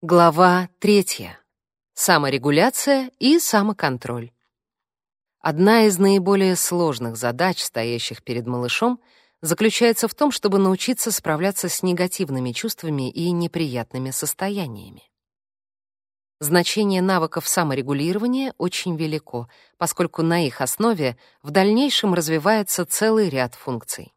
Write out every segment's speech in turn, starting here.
Глава третья. Саморегуляция и самоконтроль. Одна из наиболее сложных задач, стоящих перед малышом, заключается в том, чтобы научиться справляться с негативными чувствами и неприятными состояниями. Значение навыков саморегулирования очень велико, поскольку на их основе в дальнейшем развивается целый ряд функций.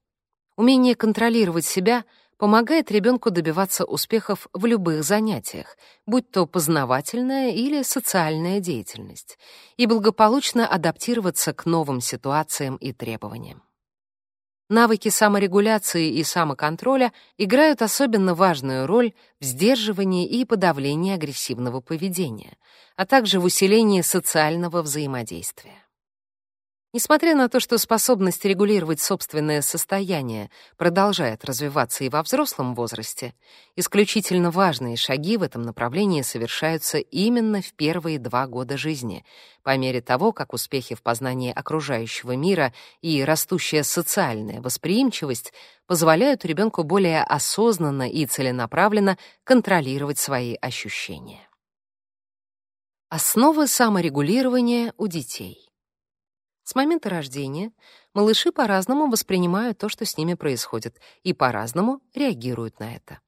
Умение контролировать себя — помогает ребенку добиваться успехов в любых занятиях, будь то познавательная или социальная деятельность, и благополучно адаптироваться к новым ситуациям и требованиям. Навыки саморегуляции и самоконтроля играют особенно важную роль в сдерживании и подавлении агрессивного поведения, а также в усилении социального взаимодействия. Несмотря на то, что способность регулировать собственное состояние продолжает развиваться и во взрослом возрасте, исключительно важные шаги в этом направлении совершаются именно в первые два года жизни, по мере того, как успехи в познании окружающего мира и растущая социальная восприимчивость позволяют ребенку более осознанно и целенаправленно контролировать свои ощущения. Основы саморегулирования у детей. С момента рождения малыши по-разному воспринимают то, что с ними происходит, и по-разному реагируют на это.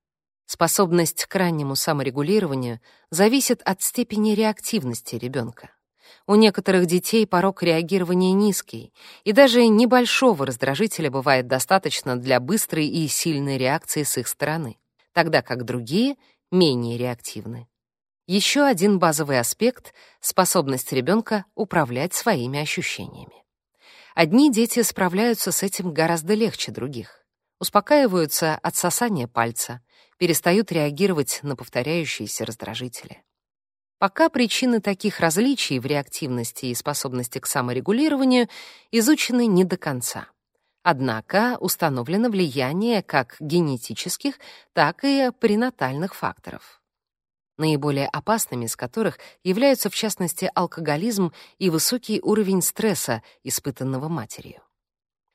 Способность к раннему саморегулированию зависит от степени реактивности ребенка. У некоторых детей порог реагирования низкий, и даже небольшого раздражителя бывает достаточно для быстрой и сильной реакции с их стороны, тогда как другие менее реактивны. Еще один базовый аспект — способность ребенка управлять своими ощущениями. Одни дети справляются с этим гораздо легче других. Успокаиваются от сосания пальца, перестают реагировать на повторяющиеся раздражители. Пока причины таких различий в реактивности и способности к саморегулированию изучены не до конца. Однако установлено влияние как генетических, так и пренатальных факторов наиболее опасными из которых являются, в частности, алкоголизм и высокий уровень стресса, испытанного матерью.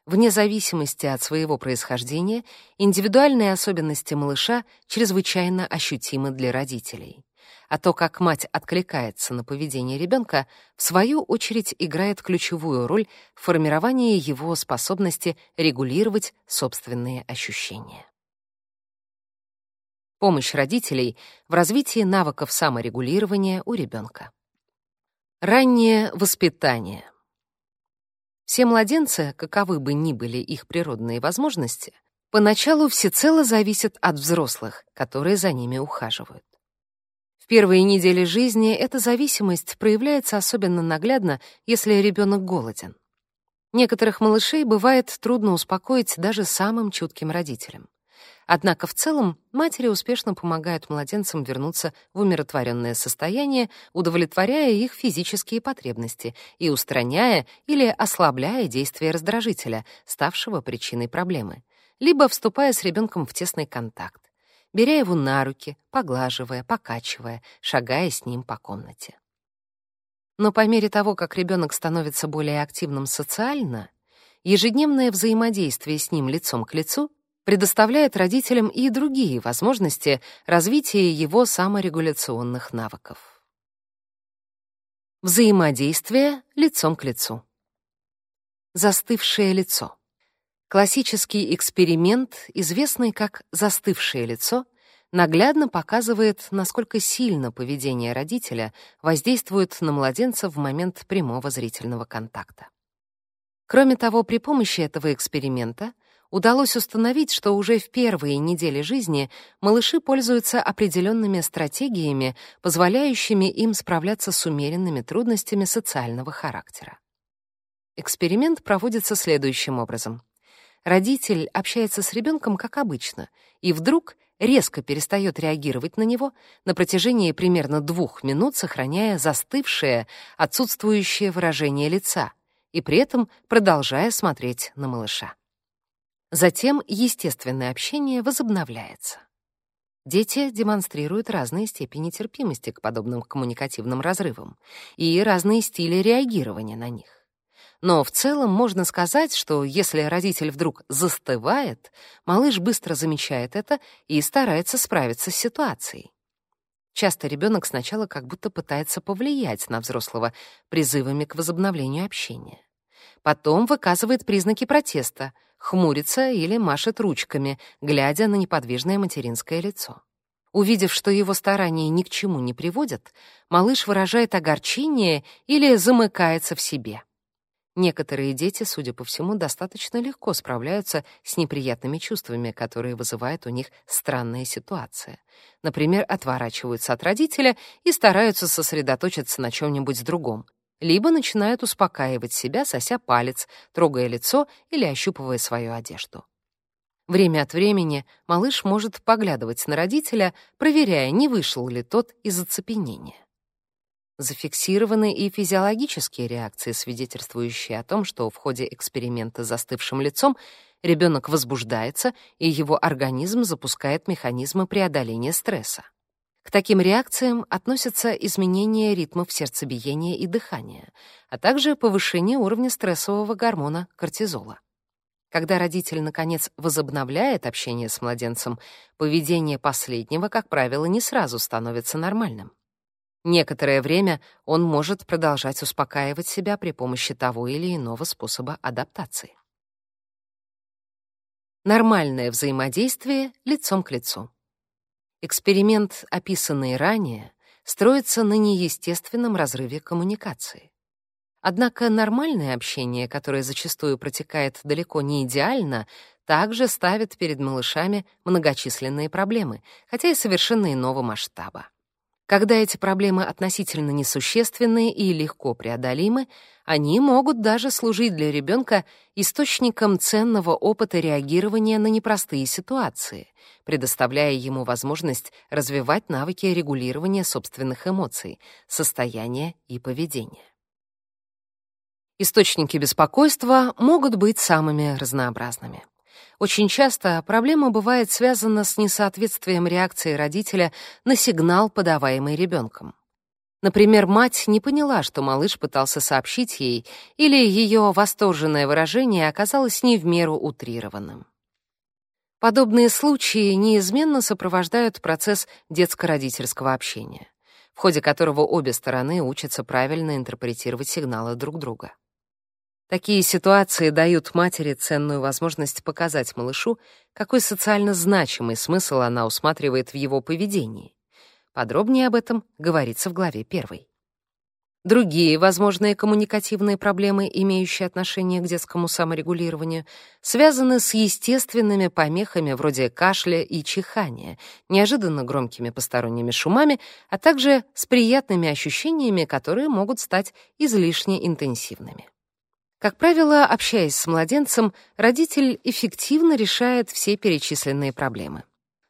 Вне зависимости от своего происхождения, индивидуальные особенности малыша чрезвычайно ощутимы для родителей. А то, как мать откликается на поведение ребенка, в свою очередь играет ключевую роль в формировании его способности регулировать собственные ощущения. Помощь родителей в развитии навыков саморегулирования у ребенка. Раннее воспитание. Все младенцы, каковы бы ни были их природные возможности, поначалу всецело зависят от взрослых, которые за ними ухаживают. В первые недели жизни эта зависимость проявляется особенно наглядно, если ребенок голоден. Некоторых малышей бывает трудно успокоить даже самым чутким родителям. Однако в целом матери успешно помогают младенцам вернуться в умиротворенное состояние, удовлетворяя их физические потребности и устраняя или ослабляя действие раздражителя, ставшего причиной проблемы, либо вступая с ребенком в тесный контакт, беря его на руки, поглаживая, покачивая, шагая с ним по комнате. Но по мере того, как ребенок становится более активным социально, ежедневное взаимодействие с ним лицом к лицу предоставляет родителям и другие возможности развития его саморегуляционных навыков. Взаимодействие лицом к лицу. Застывшее лицо. Классический эксперимент, известный как застывшее лицо, наглядно показывает, насколько сильно поведение родителя воздействует на младенца в момент прямого зрительного контакта. Кроме того, при помощи этого эксперимента удалось установить, что уже в первые недели жизни малыши пользуются определенными стратегиями, позволяющими им справляться с умеренными трудностями социального характера. Эксперимент проводится следующим образом. Родитель общается с ребенком как обычно, и вдруг резко перестает реагировать на него на протяжении примерно двух минут, сохраняя застывшее, отсутствующее выражение лица и при этом продолжая смотреть на малыша. Затем естественное общение возобновляется. Дети демонстрируют разные степени терпимости к подобным коммуникативным разрывам и разные стили реагирования на них. Но в целом можно сказать, что если родитель вдруг застывает, малыш быстро замечает это и старается справиться с ситуацией. Часто ребенок сначала как будто пытается повлиять на взрослого призывами к возобновлению общения. Потом выказывает признаки протеста, хмурится или машет ручками, глядя на неподвижное материнское лицо. Увидев, что его старания ни к чему не приводят, малыш выражает огорчение или замыкается в себе. Некоторые дети, судя по всему, достаточно легко справляются с неприятными чувствами, которые вызывает у них странная ситуация. Например, отворачиваются от родителя и стараются сосредоточиться на чем-нибудь другом, либо начинают успокаивать себя, сося палец, трогая лицо или ощупывая свою одежду. Время от времени малыш может поглядывать на родителя, проверяя, не вышел ли тот из оцепенения. Зафиксированы и физиологические реакции, свидетельствующие о том, что в ходе эксперимента с застывшим лицом ребенок возбуждается, и его организм запускает механизмы преодоления стресса. К таким реакциям относятся изменение ритмов сердцебиения и дыхания, а также повышение уровня стрессового гормона кортизола. Когда родитель, наконец, возобновляет общение с младенцем, поведение последнего, как правило, не сразу становится нормальным. Некоторое время он может продолжать успокаивать себя при помощи того или иного способа адаптации. Нормальное взаимодействие лицом к лицу. Эксперимент, описанный ранее, строится на неестественном разрыве коммуникации. Однако нормальное общение, которое зачастую протекает далеко не идеально, также ставит перед малышами многочисленные проблемы, хотя и совершенно иного масштаба. Когда эти проблемы относительно несущественные и легко преодолимы, они могут даже служить для ребенка источником ценного опыта реагирования на непростые ситуации, предоставляя ему возможность развивать навыки регулирования собственных эмоций, состояния и поведения. Источники беспокойства могут быть самыми разнообразными. Очень часто проблема бывает связана с несоответствием реакции родителя на сигнал, подаваемый ребенком. Например, мать не поняла, что малыш пытался сообщить ей, или ее восторженное выражение оказалось не в меру утрированным. Подобные случаи неизменно сопровождают процесс детско-родительского общения, в ходе которого обе стороны учатся правильно интерпретировать сигналы друг друга. Такие ситуации дают матери ценную возможность показать малышу, какой социально значимый смысл она усматривает в его поведении. Подробнее об этом говорится в главе 1. Другие возможные коммуникативные проблемы, имеющие отношение к детскому саморегулированию, связаны с естественными помехами вроде кашля и чихания, неожиданно громкими посторонними шумами, а также с приятными ощущениями, которые могут стать излишне интенсивными. Как правило, общаясь с младенцем, родитель эффективно решает все перечисленные проблемы.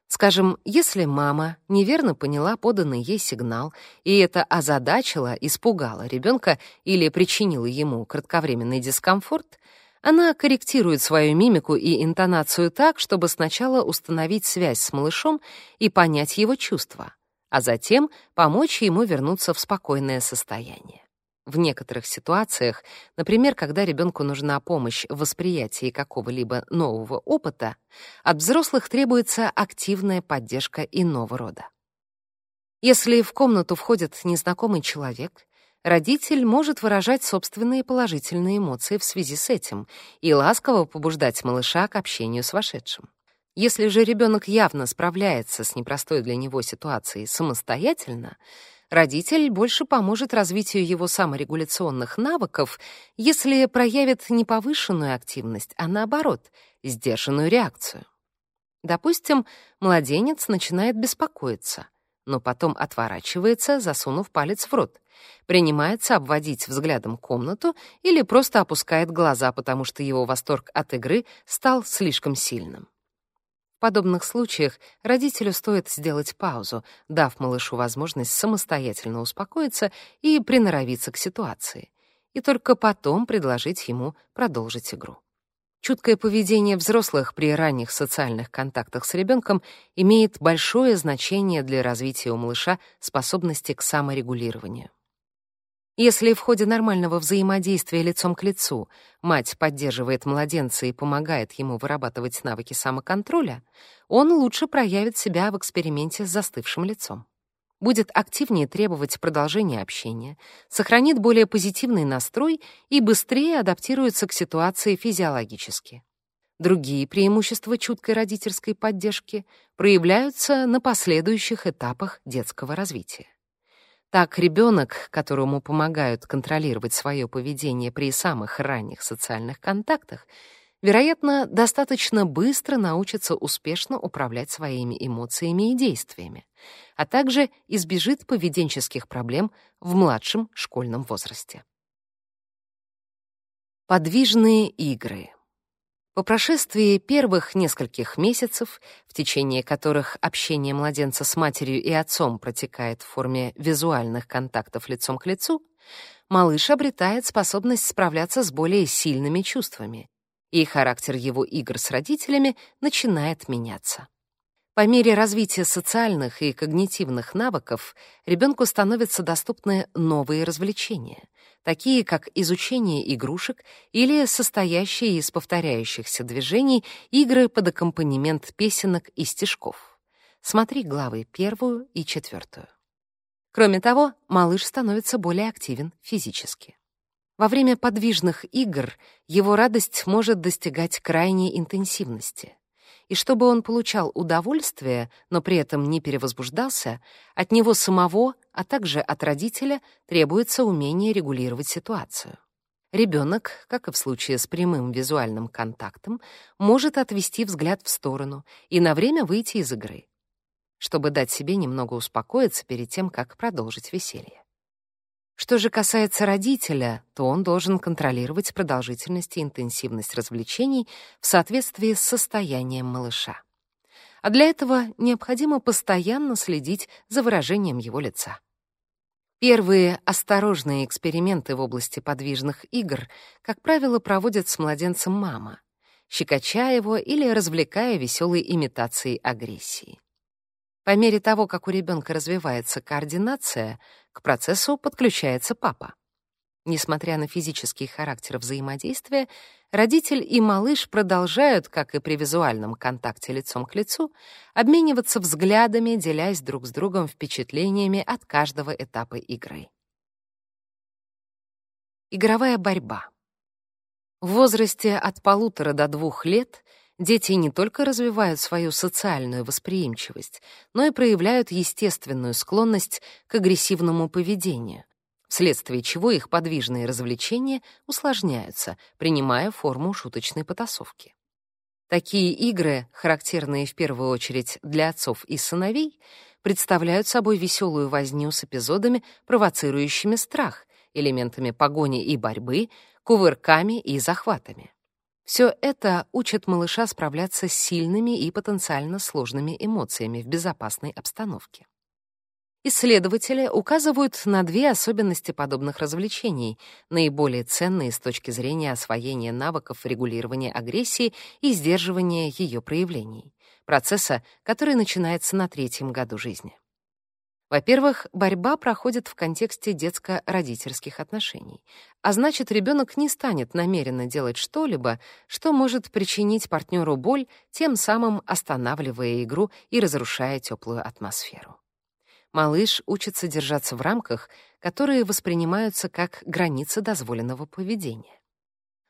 Скажем, если мама неверно поняла поданный ей сигнал, и это озадачило, испугало ребенка или причинило ему кратковременный дискомфорт, она корректирует свою мимику и интонацию так, чтобы сначала установить связь с малышом и понять его чувства, а затем помочь ему вернуться в спокойное состояние. В некоторых ситуациях, например, когда ребенку нужна помощь в восприятии какого-либо нового опыта, от взрослых требуется активная поддержка иного рода. Если в комнату входит незнакомый человек, родитель может выражать собственные положительные эмоции в связи с этим и ласково побуждать малыша к общению с вошедшим. Если же ребенок явно справляется с непростой для него ситуацией самостоятельно, родитель больше поможет развитию его саморегуляционных навыков, если проявит не повышенную активность, а наоборот, сдержанную реакцию. Допустим, младенец начинает беспокоиться, но потом отворачивается, засунув палец в рот, принимается обводить взглядом комнату или просто опускает глаза, потому что его восторг от игры стал слишком сильным. В подобных случаях родителю стоит сделать паузу, дав малышу возможность самостоятельно успокоиться и приноровиться к ситуации, и только потом предложить ему продолжить игру. Чуткое поведение взрослых при ранних социальных контактах с ребенком имеет большое значение для развития у малыша способности к саморегулированию. Если в ходе нормального взаимодействия лицом к лицу мать поддерживает младенца и помогает ему вырабатывать навыки самоконтроля, он лучше проявит себя в эксперименте с застывшим лицом. будет активнее требовать продолжения общения, сохранит более позитивный настрой и быстрее адаптируется к ситуации физиологически. Другие преимущества чуткой родительской поддержки проявляются на последующих этапах детского развития. Так ребенок, которому помогают контролировать свое поведение при самых ранних социальных контактах, вероятно, достаточно быстро научится успешно управлять своими эмоциями и действиями, а также избежит поведенческих проблем в младшем школьном возрасте. Подвижные игры. По прошествии первых нескольких месяцев, в течение которых общение младенца с матерью и отцом протекает в форме визуальных контактов лицом к лицу, малыш обретает способность справляться с более сильными чувствами, и характер его игр с родителями начинает меняться. По мере развития социальных и когнитивных навыков ребенку становятся доступны новые развлечения, такие как изучение игрушек или состоящие из повторяющихся движений игры под аккомпанемент песенок и стишков. Смотри главы первую и четвертую. Кроме того, малыш становится более активен физически. Во время подвижных игр его радость может достигать крайней интенсивности. И чтобы он получал удовольствие, но при этом не перевозбуждался, от него самого, а также от родителя требуется умение регулировать ситуацию. Ребенок, как и в случае с прямым визуальным контактом, может отвести взгляд в сторону и на время выйти из игры, чтобы дать себе немного успокоиться перед тем, как продолжить веселье. Что же касается родителя, то он должен контролировать продолжительность и интенсивность развлечений в соответствии с состоянием малыша. А для этого необходимо постоянно следить за выражением его лица. Первые осторожные эксперименты в области подвижных игр, как правило, проводят с младенцем мама, щекоча его или развлекая веселой имитацией агрессии. По мере того, как у ребенка развивается координация, к процессу подключается папа. Несмотря на физический характер взаимодействия, родитель и малыш продолжают, как и при визуальном контакте лицом к лицу, обмениваться взглядами, делясь друг с другом впечатлениями от каждого этапа игры. Игровая борьба. В возрасте от полутора до двух лет Дети не только развивают свою социальную восприимчивость, но и проявляют естественную склонность к агрессивному поведению, вследствие чего их подвижные развлечения усложняются, принимая форму шуточной потасовки. Такие игры, характерные в первую очередь для отцов и сыновей, представляют собой веселую возню с эпизодами, провоцирующими страх, элементами погони и борьбы, кувырками и захватами. Все это учит малыша справляться с сильными и потенциально сложными эмоциями в безопасной обстановке. Исследователи указывают на две особенности подобных развлечений, наиболее ценные с точки зрения освоения навыков регулирования агрессии и сдерживания ее проявлений, процесса, который начинается на третьем году жизни. Во-первых, борьба проходит в контексте детско-родительских отношений, а значит, ребенок не станет намеренно делать что-либо, что может причинить партнеру боль, тем самым останавливая игру и разрушая теплую атмосферу. Малыш учится держаться в рамках, которые воспринимаются как границы дозволенного поведения.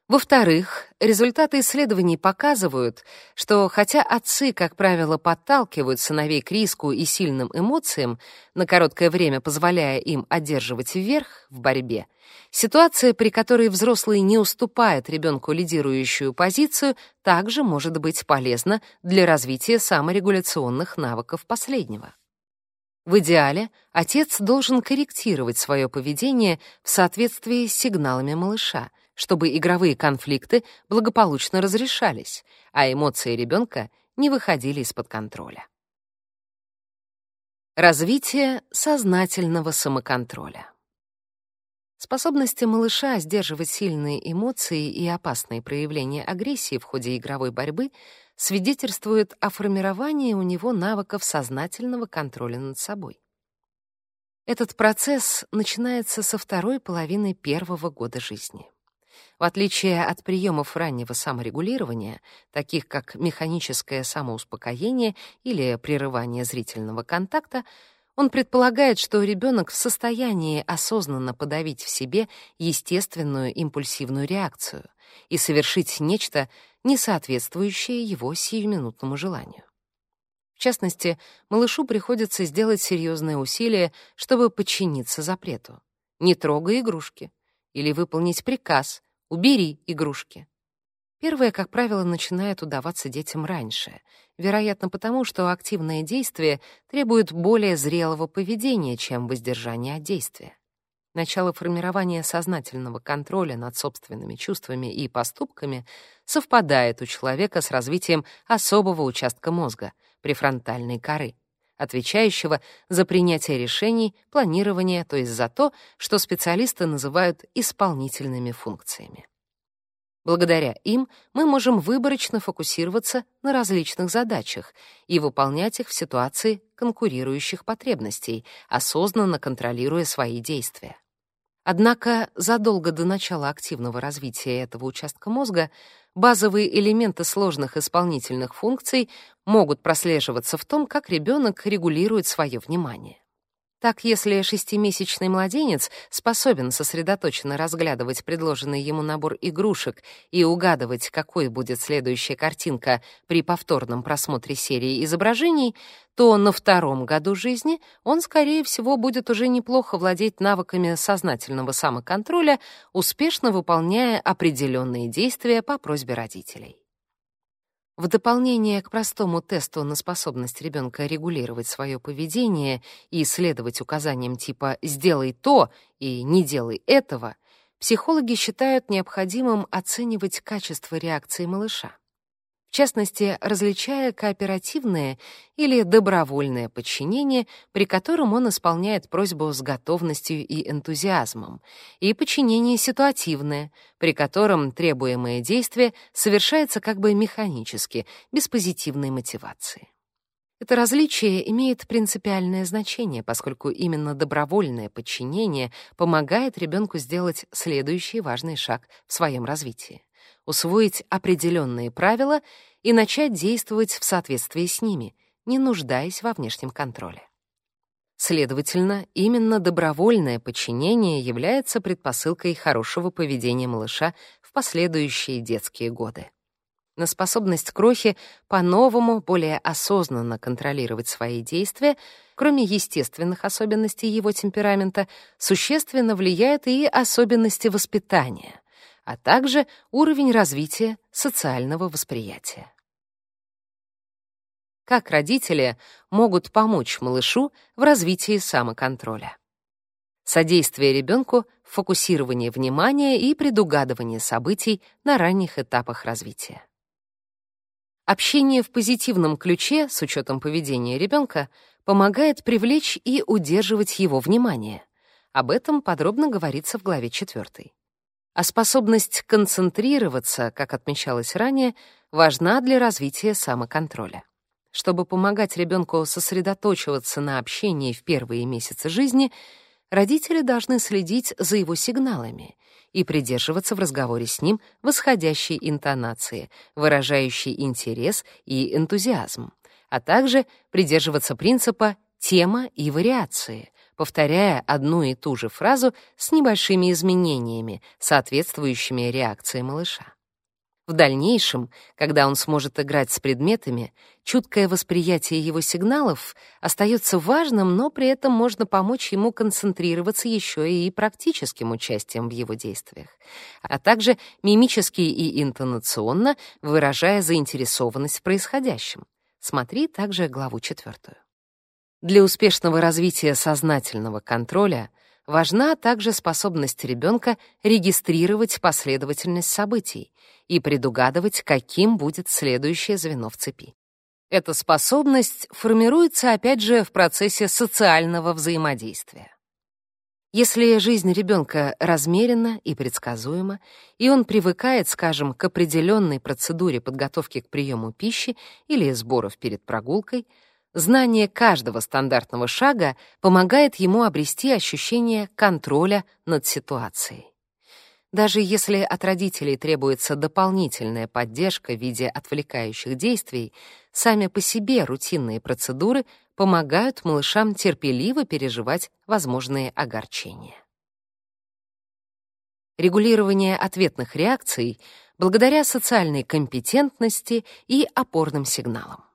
Во-вторых, результаты исследований показывают, что хотя отцы, как правило, подталкивают сыновей к риску и сильным эмоциям, на короткое время позволяя им одерживать вверх в борьбе, ситуация, при которой взрослый не уступает ребенку лидирующую позицию, также может быть полезна для развития саморегуляционных навыков последнего. В идеале отец должен корректировать свое поведение в соответствии с сигналами малыша — чтобы игровые конфликты благополучно разрешались, а эмоции ребенка не выходили из-под контроля. Развитие сознательного самоконтроля. Способности малыша сдерживать сильные эмоции и опасные проявления агрессии в ходе игровой борьбы свидетельствуют о формировании у него навыков сознательного контроля над собой. Этот процесс начинается со второй половины первого года жизни. В отличие от приемов раннего саморегулирования, таких как механическое самоуспокоение или прерывание зрительного контакта, Он предполагает, что ребенок в состоянии осознанно подавить в себе естественную импульсивную реакцию и совершить нечто, не соответствующее его сиюминутному желанию. В частности, малышу приходится сделать серьезные усилия, чтобы подчиниться запрету. Не трогай игрушки. Или выполнить приказ «убери игрушки». Первое, как правило, начинает удаваться детям раньше, вероятно потому, что активное действие требует более зрелого поведения, чем воздержание от действия. Начало формирования сознательного контроля над собственными чувствами и поступками совпадает у человека с развитием особого участка мозга — префронтальной коры, отвечающего за принятие решений, планирование, то есть за то, что специалисты называют исполнительными функциями. Благодаря им мы можем выборочно фокусироваться на различных задачах и выполнять их в ситуации конкурирующих потребностей, осознанно контролируя свои действия. Однако задолго до начала активного развития этого участка мозга базовые элементы сложных исполнительных функций могут прослеживаться в том, как ребенок регулирует свое внимание. Так, если шестимесячный младенец способен сосредоточенно разглядывать предложенный ему набор игрушек и угадывать, какой будет следующая картинка при повторном просмотре серии изображений, то на втором году жизни он, скорее всего, будет уже неплохо владеть навыками сознательного самоконтроля, успешно выполняя определенные действия по просьбе родителей. В дополнение к простому тесту на способность ребенка регулировать свое поведение и следовать указаниям типа «сделай то» и «не делай этого», психологи считают необходимым оценивать качество реакции малыша в частности, различая кооперативное или добровольное подчинение, при котором он исполняет просьбу с готовностью и энтузиазмом, и подчинение ситуативное, при котором требуемое действие совершается как бы механически, без позитивной мотивации. Это различие имеет принципиальное значение, поскольку именно добровольное подчинение помогает ребенку сделать следующий важный шаг в своем развитии усвоить определенные правила и начать действовать в соответствии с ними, не нуждаясь во внешнем контроле. Следовательно, именно добровольное подчинение является предпосылкой хорошего поведения малыша в последующие детские годы. На способность крохи по-новому, более осознанно контролировать свои действия, кроме естественных особенностей его темперамента, существенно влияют и особенности воспитания, а также уровень развития социального восприятия. Как родители могут помочь малышу в развитии самоконтроля? Содействие ребенку в фокусировании внимания и предугадывании событий на ранних этапах развития. Общение в позитивном ключе с учетом поведения ребенка помогает привлечь и удерживать его внимание. Об этом подробно говорится в главе 4 а способность концентрироваться, как отмечалось ранее, важна для развития самоконтроля. Чтобы помогать ребенку сосредоточиваться на общении в первые месяцы жизни, родители должны следить за его сигналами и придерживаться в разговоре с ним восходящей интонации, выражающей интерес и энтузиазм, а также придерживаться принципа «тема и вариации», повторяя одну и ту же фразу с небольшими изменениями, соответствующими реакции малыша. В дальнейшем, когда он сможет играть с предметами, чуткое восприятие его сигналов остается важным, но при этом можно помочь ему концентрироваться еще и практическим участием в его действиях, а также мимически и интонационно выражая заинтересованность в происходящем. Смотри также главу четвертую. Для успешного развития сознательного контроля важна также способность ребенка регистрировать последовательность событий и предугадывать, каким будет следующее звено в цепи. Эта способность формируется, опять же, в процессе социального взаимодействия. Если жизнь ребенка размерена и предсказуема, и он привыкает, скажем, к определенной процедуре подготовки к приему пищи или сборов перед прогулкой — Знание каждого стандартного шага помогает ему обрести ощущение контроля над ситуацией. Даже если от родителей требуется дополнительная поддержка в виде отвлекающих действий, сами по себе рутинные процедуры помогают малышам терпеливо переживать возможные огорчения. Регулирование ответных реакций благодаря социальной компетентности и опорным сигналам.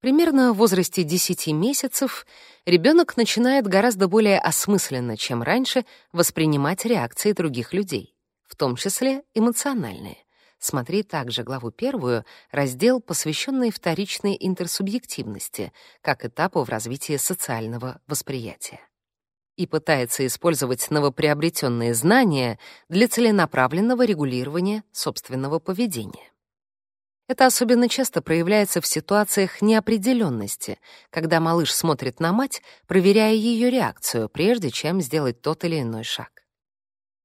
Примерно в возрасте 10 месяцев ребенок начинает гораздо более осмысленно, чем раньше, воспринимать реакции других людей, в том числе эмоциональные. Смотри также главу первую, раздел, посвященный вторичной интерсубъективности, как этапу в развитии социального восприятия. И пытается использовать новоприобретенные знания для целенаправленного регулирования собственного поведения. Это особенно часто проявляется в ситуациях неопределенности, когда малыш смотрит на мать, проверяя ее реакцию, прежде чем сделать тот или иной шаг.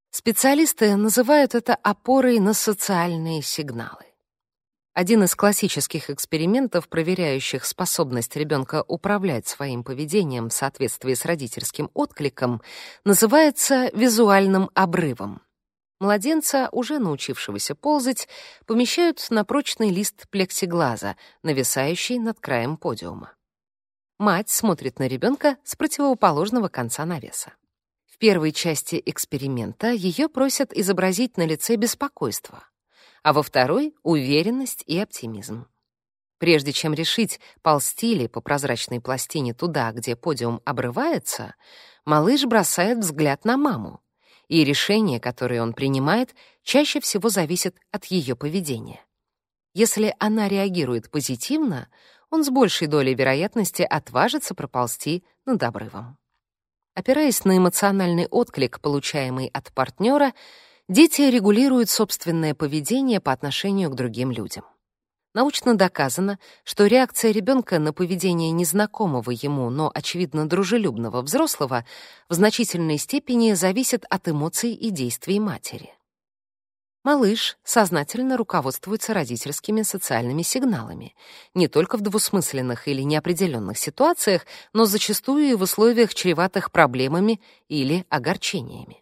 Специалисты называют это опорой на социальные сигналы. Один из классических экспериментов, проверяющих способность ребенка управлять своим поведением в соответствии с родительским откликом, называется визуальным обрывом. Младенца, уже научившегося ползать, помещают на прочный лист плексиглаза, нависающий над краем подиума. Мать смотрит на ребенка с противоположного конца навеса. В первой части эксперимента ее просят изобразить на лице беспокойство, а во второй — уверенность и оптимизм. Прежде чем решить, ползти ли по прозрачной пластине туда, где подиум обрывается, малыш бросает взгляд на маму, и решение, которое он принимает, чаще всего зависит от ее поведения. Если она реагирует позитивно, он с большей долей вероятности отважится проползти над обрывом. Опираясь на эмоциональный отклик, получаемый от партнера, дети регулируют собственное поведение по отношению к другим людям. Научно доказано, что реакция ребенка на поведение незнакомого ему, но, очевидно, дружелюбного взрослого в значительной степени зависит от эмоций и действий матери. Малыш сознательно руководствуется родительскими социальными сигналами, не только в двусмысленных или неопределенных ситуациях, но зачастую и в условиях, чреватых проблемами или огорчениями.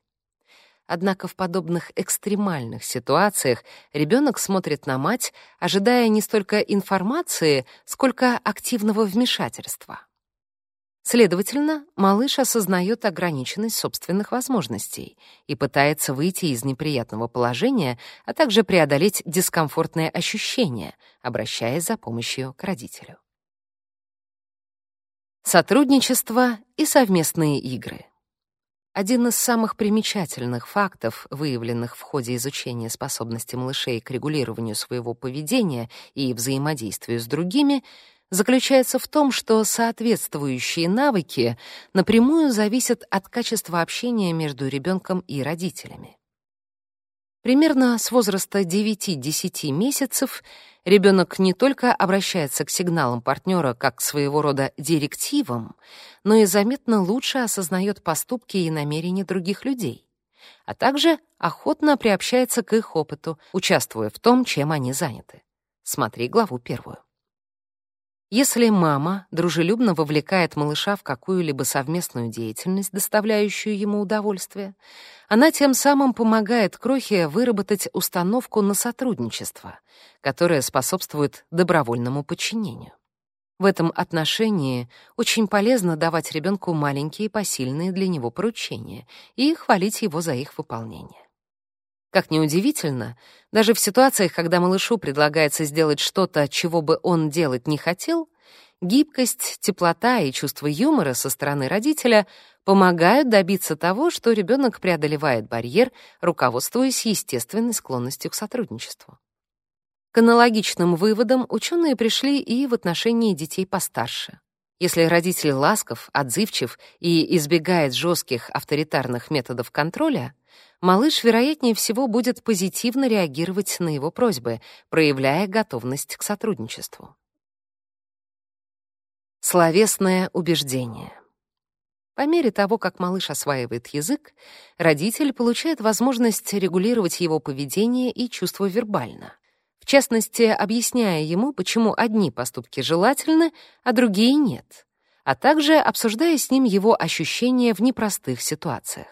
Однако в подобных экстремальных ситуациях ребенок смотрит на мать, ожидая не столько информации, сколько активного вмешательства. Следовательно, малыш осознает ограниченность собственных возможностей и пытается выйти из неприятного положения, а также преодолеть дискомфортные ощущения, обращаясь за помощью к родителю. Сотрудничество и совместные игры. Один из самых примечательных фактов, выявленных в ходе изучения способности малышей к регулированию своего поведения и взаимодействию с другими, заключается в том, что соответствующие навыки напрямую зависят от качества общения между ребенком и родителями. Примерно с возраста 9-10 месяцев ребенок не только обращается к сигналам партнера как к своего рода директивам, но и заметно лучше осознает поступки и намерения других людей, а также охотно приобщается к их опыту, участвуя в том, чем они заняты. Смотри главу первую. Если мама дружелюбно вовлекает малыша в какую-либо совместную деятельность, доставляющую ему удовольствие, она тем самым помогает крохе выработать установку на сотрудничество, которое способствует добровольному подчинению. В этом отношении очень полезно давать ребенку маленькие посильные для него поручения и хвалить его за их выполнение. Как ни удивительно, даже в ситуациях, когда малышу предлагается сделать что-то, чего бы он делать не хотел, гибкость, теплота и чувство юмора со стороны родителя помогают добиться того, что ребенок преодолевает барьер, руководствуясь естественной склонностью к сотрудничеству. К аналогичным выводам ученые пришли и в отношении детей постарше. Если родитель ласков, отзывчив и избегает жестких авторитарных методов контроля, малыш, вероятнее всего, будет позитивно реагировать на его просьбы, проявляя готовность к сотрудничеству. Словесное убеждение. По мере того, как малыш осваивает язык, родитель получает возможность регулировать его поведение и чувства вербально. Частности, объясняя ему, почему одни поступки желательны, а другие нет, а также обсуждая с ним его ощущения в непростых ситуациях.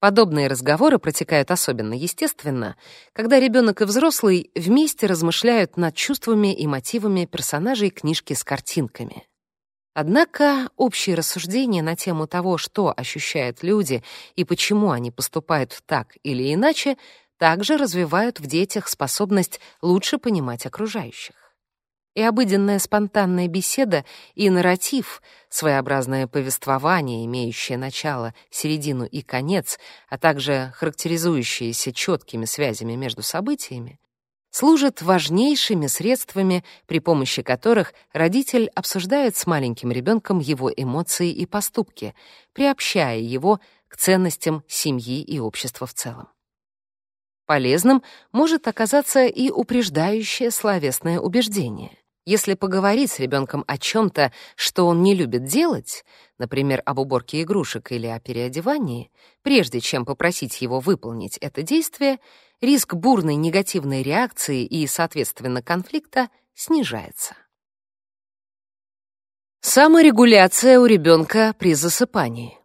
Подобные разговоры протекают особенно естественно, когда ребенок и взрослый вместе размышляют над чувствами и мотивами персонажей книжки с картинками. Однако общие рассуждения на тему того, что ощущают люди и почему они поступают так или иначе, также развивают в детях способность лучше понимать окружающих. И обыденная спонтанная беседа и нарратив, своеобразное повествование, имеющее начало, середину и конец, а также характеризующееся четкими связями между событиями, служат важнейшими средствами, при помощи которых родитель обсуждает с маленьким ребенком его эмоции и поступки, приобщая его к ценностям семьи и общества в целом. Полезным может оказаться и упреждающее словесное убеждение. Если поговорить с ребенком о чем-то, что он не любит делать, например, об уборке игрушек или о переодевании, прежде чем попросить его выполнить это действие, риск бурной негативной реакции и, соответственно, конфликта снижается. Саморегуляция у ребенка при засыпании.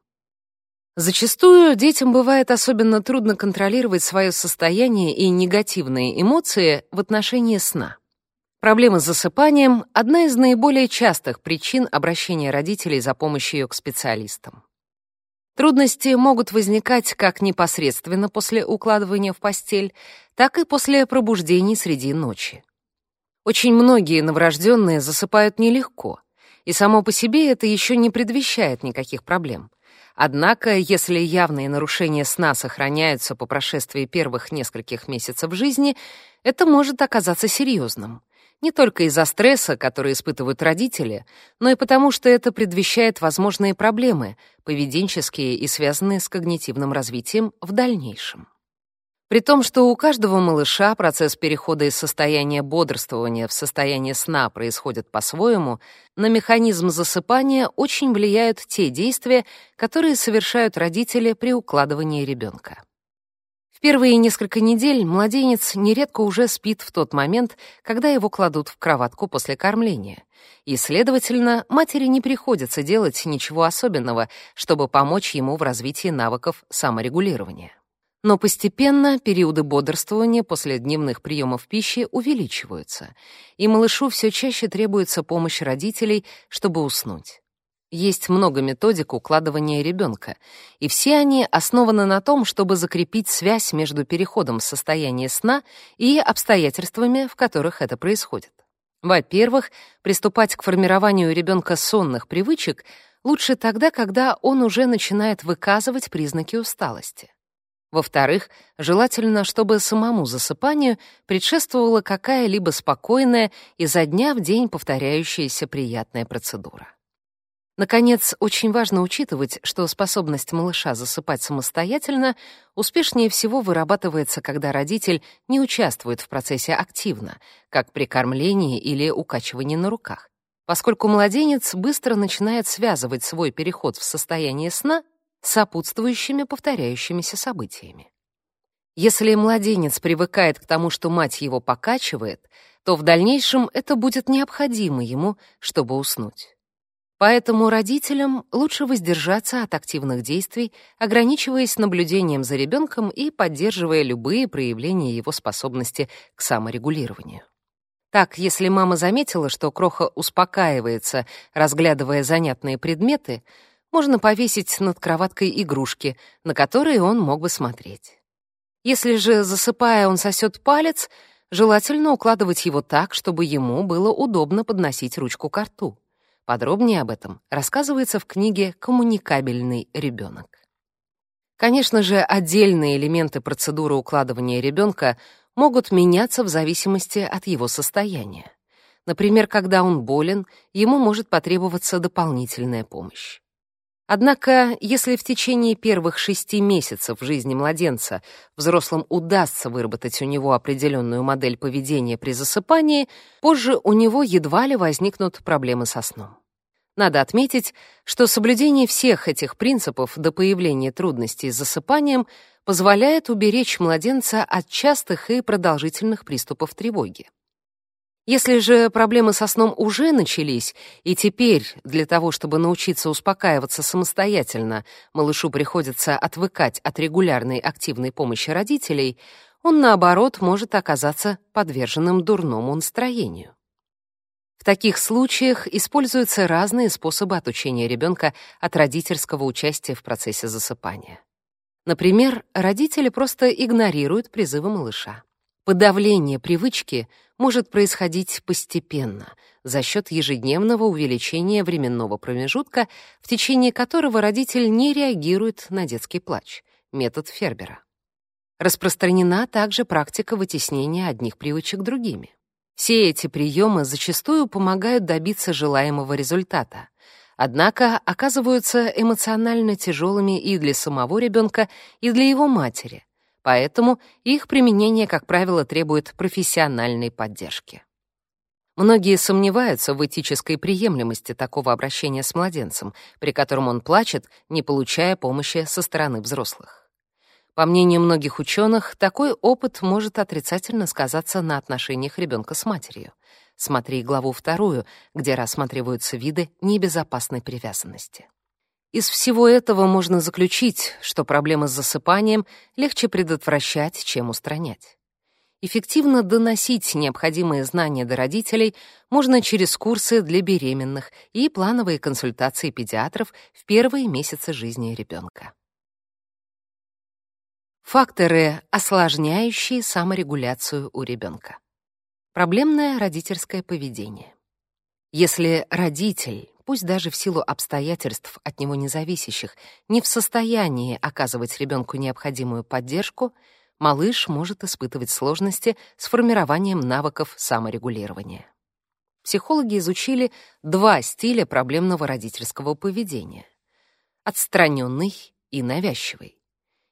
Зачастую детям бывает особенно трудно контролировать свое состояние и негативные эмоции в отношении сна. Проблема с засыпанием — одна из наиболее частых причин обращения родителей за помощью к специалистам. Трудности могут возникать как непосредственно после укладывания в постель, так и после пробуждений среди ночи. Очень многие новорожденные засыпают нелегко, и само по себе это еще не предвещает никаких проблем. Однако, если явные нарушения сна сохраняются по прошествии первых нескольких месяцев жизни, это может оказаться серьезным. Не только из-за стресса, который испытывают родители, но и потому, что это предвещает возможные проблемы, поведенческие и связанные с когнитивным развитием в дальнейшем. При том, что у каждого малыша процесс перехода из состояния бодрствования в состояние сна происходит по-своему, на механизм засыпания очень влияют те действия, которые совершают родители при укладывании ребенка. Первые несколько недель младенец нередко уже спит в тот момент, когда его кладут в кроватку после кормления. И, следовательно, матери не приходится делать ничего особенного, чтобы помочь ему в развитии навыков саморегулирования. Но постепенно периоды бодрствования после дневных приемов пищи увеличиваются, и малышу все чаще требуется помощь родителей, чтобы уснуть. Есть много методик укладывания ребенка, и все они основаны на том, чтобы закрепить связь между переходом в состояние сна и обстоятельствами, в которых это происходит. Во-первых, приступать к формированию ребенка сонных привычек лучше тогда, когда он уже начинает выказывать признаки усталости. Во-вторых, желательно, чтобы самому засыпанию предшествовала какая-либо спокойная и за дня в день повторяющаяся приятная процедура. Наконец, очень важно учитывать, что способность малыша засыпать самостоятельно успешнее всего вырабатывается, когда родитель не участвует в процессе активно, как при кормлении или укачивании на руках, поскольку младенец быстро начинает связывать свой переход в состояние сна сопутствующими повторяющимися событиями. Если младенец привыкает к тому, что мать его покачивает, то в дальнейшем это будет необходимо ему, чтобы уснуть. Поэтому родителям лучше воздержаться от активных действий, ограничиваясь наблюдением за ребенком и поддерживая любые проявления его способности к саморегулированию. Так, если мама заметила, что Кроха успокаивается, разглядывая занятные предметы, можно повесить над кроваткой игрушки, на которые он мог бы смотреть. Если же, засыпая, он сосет палец, желательно укладывать его так, чтобы ему было удобно подносить ручку к рту. Подробнее об этом рассказывается в книге «Коммуникабельный ребенок». Конечно же, отдельные элементы процедуры укладывания ребенка могут меняться в зависимости от его состояния. Например, когда он болен, ему может потребоваться дополнительная помощь. Однако, если в течение первых шести месяцев жизни младенца взрослым удастся выработать у него определенную модель поведения при засыпании, позже у него едва ли возникнут проблемы со сном. Надо отметить, что соблюдение всех этих принципов до появления трудностей с засыпанием позволяет уберечь младенца от частых и продолжительных приступов тревоги. Если же проблемы со сном уже начались, и теперь для того, чтобы научиться успокаиваться самостоятельно, малышу приходится отвыкать от регулярной активной помощи родителей, он, наоборот, может оказаться подверженным дурному настроению. В таких случаях используются разные способы отучения ребенка от родительского участия в процессе засыпания. Например, родители просто игнорируют призывы малыша. Подавление привычки может происходить постепенно, за счет ежедневного увеличения временного промежутка, в течение которого родитель не реагирует на детский плач, метод Фербера. Распространена также практика вытеснения одних привычек другими. Все эти приемы зачастую помогают добиться желаемого результата, однако оказываются эмоционально тяжелыми и для самого ребенка, и для его матери, поэтому их применение, как правило, требует профессиональной поддержки. Многие сомневаются в этической приемлемости такого обращения с младенцем, при котором он плачет, не получая помощи со стороны взрослых. По мнению многих ученых, такой опыт может отрицательно сказаться на отношениях ребенка с матерью. Смотри главу вторую, где рассматриваются виды небезопасной привязанности. Из всего этого можно заключить, что проблемы с засыпанием легче предотвращать, чем устранять. Эффективно доносить необходимые знания до родителей можно через курсы для беременных и плановые консультации педиатров в первые месяцы жизни ребенка. Факторы, осложняющие саморегуляцию у ребенка. Проблемное родительское поведение. Если родитель, пусть даже в силу обстоятельств от него независящих, не в состоянии оказывать ребенку необходимую поддержку, малыш может испытывать сложности с формированием навыков саморегулирования. Психологи изучили два стиля проблемного родительского поведения — отстраненный и навязчивый.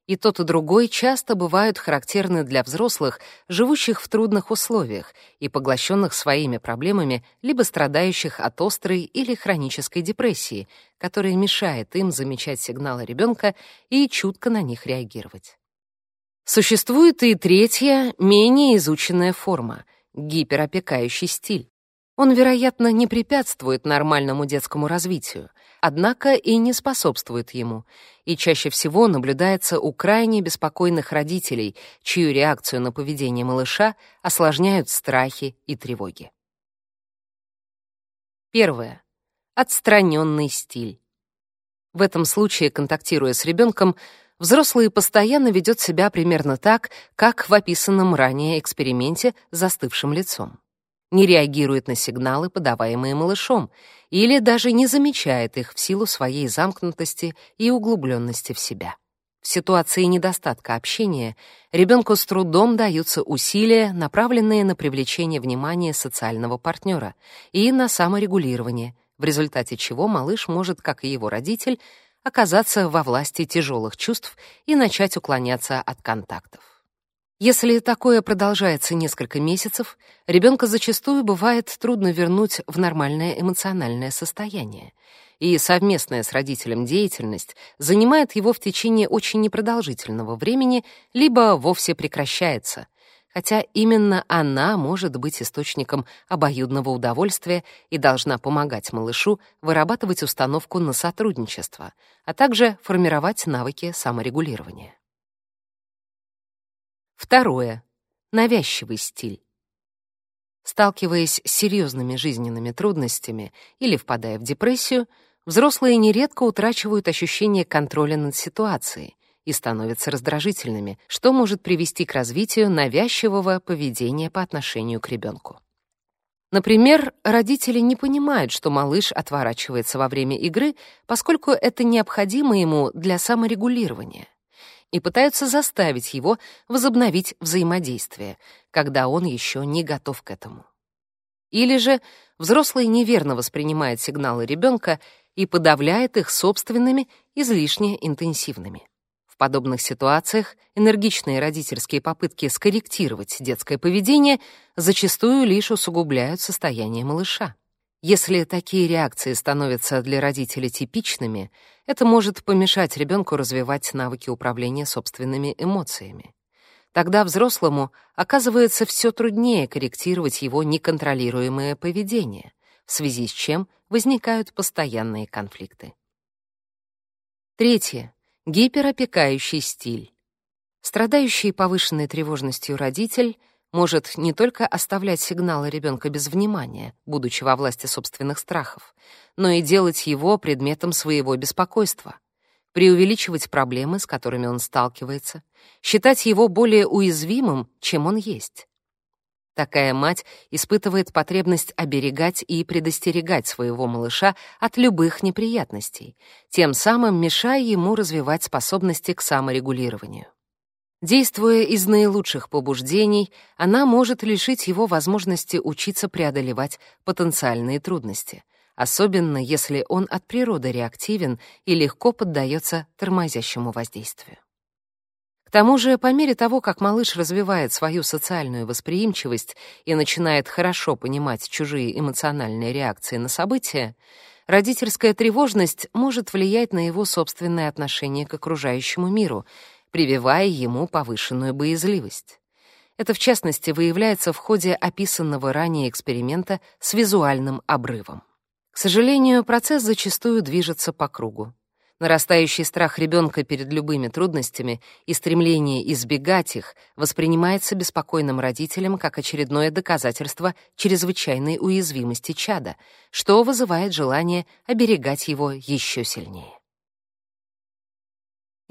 И тот, и другой часто бывают характерны для взрослых, живущих в трудных условиях и поглощенных своими проблемами, либо страдающих от острой или хронической депрессии, которая мешает им замечать сигналы ребенка и чутко на них реагировать. Существует и третья, менее изученная форма — гиперопекающий стиль. Он, вероятно, не препятствует нормальному детскому развитию, однако и не способствует ему, и чаще всего наблюдается у крайне беспокойных родителей, чью реакцию на поведение малыша осложняют страхи и тревоги. Первое. Отстраненный стиль. В этом случае, контактируя с ребенком, взрослый постоянно ведет себя примерно так, как в описанном ранее эксперименте с застывшим лицом не реагирует на сигналы, подаваемые малышом, или даже не замечает их в силу своей замкнутости и углубленности в себя. В ситуации недостатка общения ребенку с трудом даются усилия, направленные на привлечение внимания социального партнера и на саморегулирование, в результате чего малыш может, как и его родитель, оказаться во власти тяжелых чувств и начать уклоняться от контактов. Если такое продолжается несколько месяцев, ребенка зачастую бывает трудно вернуть в нормальное эмоциональное состояние, и совместная с родителем деятельность занимает его в течение очень непродолжительного времени, либо вовсе прекращается, хотя именно она может быть источником обоюдного удовольствия и должна помогать малышу вырабатывать установку на сотрудничество, а также формировать навыки саморегулирования. Второе. Навязчивый стиль. Сталкиваясь с серьезными жизненными трудностями или впадая в депрессию, взрослые нередко утрачивают ощущение контроля над ситуацией и становятся раздражительными, что может привести к развитию навязчивого поведения по отношению к ребенку. Например, родители не понимают, что малыш отворачивается во время игры, поскольку это необходимо ему для саморегулирования и пытаются заставить его возобновить взаимодействие, когда он еще не готов к этому. Или же взрослый неверно воспринимает сигналы ребенка и подавляет их собственными, излишне интенсивными. В подобных ситуациях энергичные родительские попытки скорректировать детское поведение зачастую лишь усугубляют состояние малыша. Если такие реакции становятся для родителей типичными, это может помешать ребенку развивать навыки управления собственными эмоциями. Тогда взрослому оказывается все труднее корректировать его неконтролируемое поведение, в связи с чем возникают постоянные конфликты. Третье. Гиперопекающий стиль. Страдающий повышенной тревожностью родитель может не только оставлять сигналы ребенка без внимания, будучи во власти собственных страхов, но и делать его предметом своего беспокойства, преувеличивать проблемы, с которыми он сталкивается, считать его более уязвимым, чем он есть. Такая мать испытывает потребность оберегать и предостерегать своего малыша от любых неприятностей, тем самым мешая ему развивать способности к саморегулированию. Действуя из наилучших побуждений, она может лишить его возможности учиться преодолевать потенциальные трудности, особенно если он от природы реактивен и легко поддается тормозящему воздействию. К тому же, по мере того, как малыш развивает свою социальную восприимчивость и начинает хорошо понимать чужие эмоциональные реакции на события, родительская тревожность может влиять на его собственное отношение к окружающему миру — прививая ему повышенную боязливость. Это, в частности, выявляется в ходе описанного ранее эксперимента с визуальным обрывом. К сожалению, процесс зачастую движется по кругу. Нарастающий страх ребенка перед любыми трудностями и стремление избегать их воспринимается беспокойным родителем как очередное доказательство чрезвычайной уязвимости чада, что вызывает желание оберегать его еще сильнее.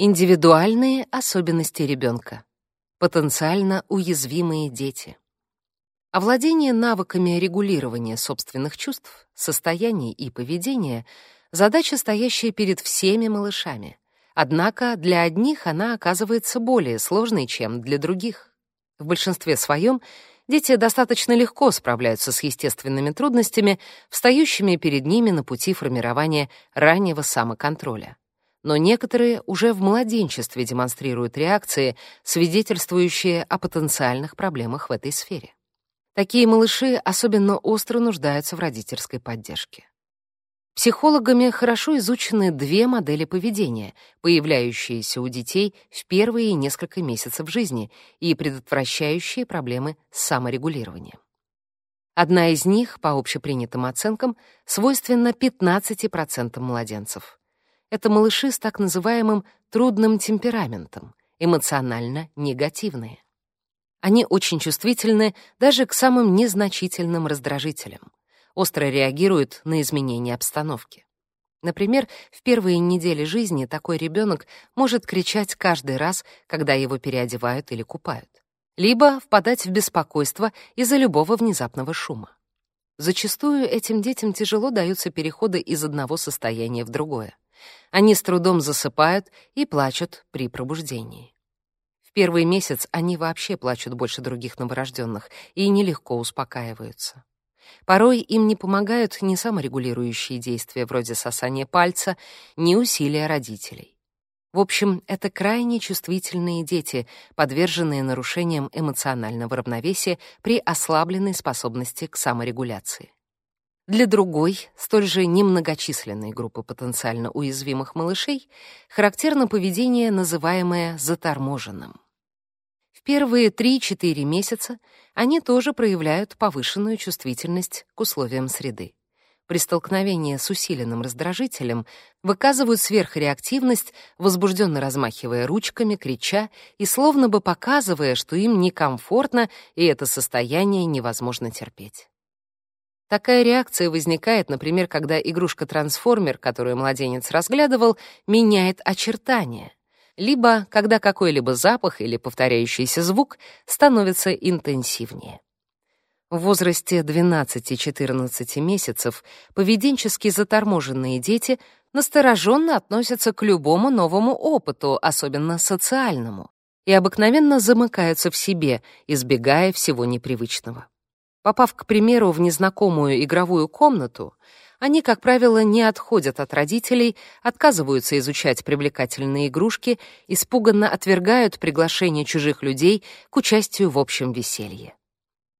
Индивидуальные особенности ребенка. Потенциально уязвимые дети. Овладение навыками регулирования собственных чувств, состояний и поведения — задача, стоящая перед всеми малышами. Однако для одних она оказывается более сложной, чем для других. В большинстве своем дети достаточно легко справляются с естественными трудностями, встающими перед ними на пути формирования раннего самоконтроля но некоторые уже в младенчестве демонстрируют реакции, свидетельствующие о потенциальных проблемах в этой сфере. Такие малыши особенно остро нуждаются в родительской поддержке. Психологами хорошо изучены две модели поведения, появляющиеся у детей в первые несколько месяцев жизни и предотвращающие проблемы с саморегулированием. Одна из них, по общепринятым оценкам, свойственна 15% младенцев. Это малыши с так называемым трудным темпераментом, эмоционально негативные. Они очень чувствительны даже к самым незначительным раздражителям, остро реагируют на изменения обстановки. Например, в первые недели жизни такой ребенок может кричать каждый раз, когда его переодевают или купают, либо впадать в беспокойство из-за любого внезапного шума. Зачастую этим детям тяжело даются переходы из одного состояния в другое. Они с трудом засыпают и плачут при пробуждении. В первый месяц они вообще плачут больше других новорожденных и нелегко успокаиваются. Порой им не помогают ни саморегулирующие действия вроде сосания пальца, ни усилия родителей. В общем, это крайне чувствительные дети, подверженные нарушениям эмоционального равновесия при ослабленной способности к саморегуляции. Для другой, столь же немногочисленной группы потенциально уязвимых малышей характерно поведение, называемое заторможенным. В первые 3-4 месяца они тоже проявляют повышенную чувствительность к условиям среды. При столкновении с усиленным раздражителем выказывают сверхреактивность, возбужденно размахивая ручками, крича и словно бы показывая, что им некомфортно и это состояние невозможно терпеть. Такая реакция возникает, например, когда игрушка-трансформер, которую младенец разглядывал, меняет очертания, либо когда какой-либо запах или повторяющийся звук становится интенсивнее. В возрасте 12-14 месяцев поведенчески заторможенные дети настороженно относятся к любому новому опыту, особенно социальному, и обыкновенно замыкаются в себе, избегая всего непривычного. Попав, к примеру, в незнакомую игровую комнату, они, как правило, не отходят от родителей, отказываются изучать привлекательные игрушки, испуганно отвергают приглашение чужих людей к участию в общем веселье.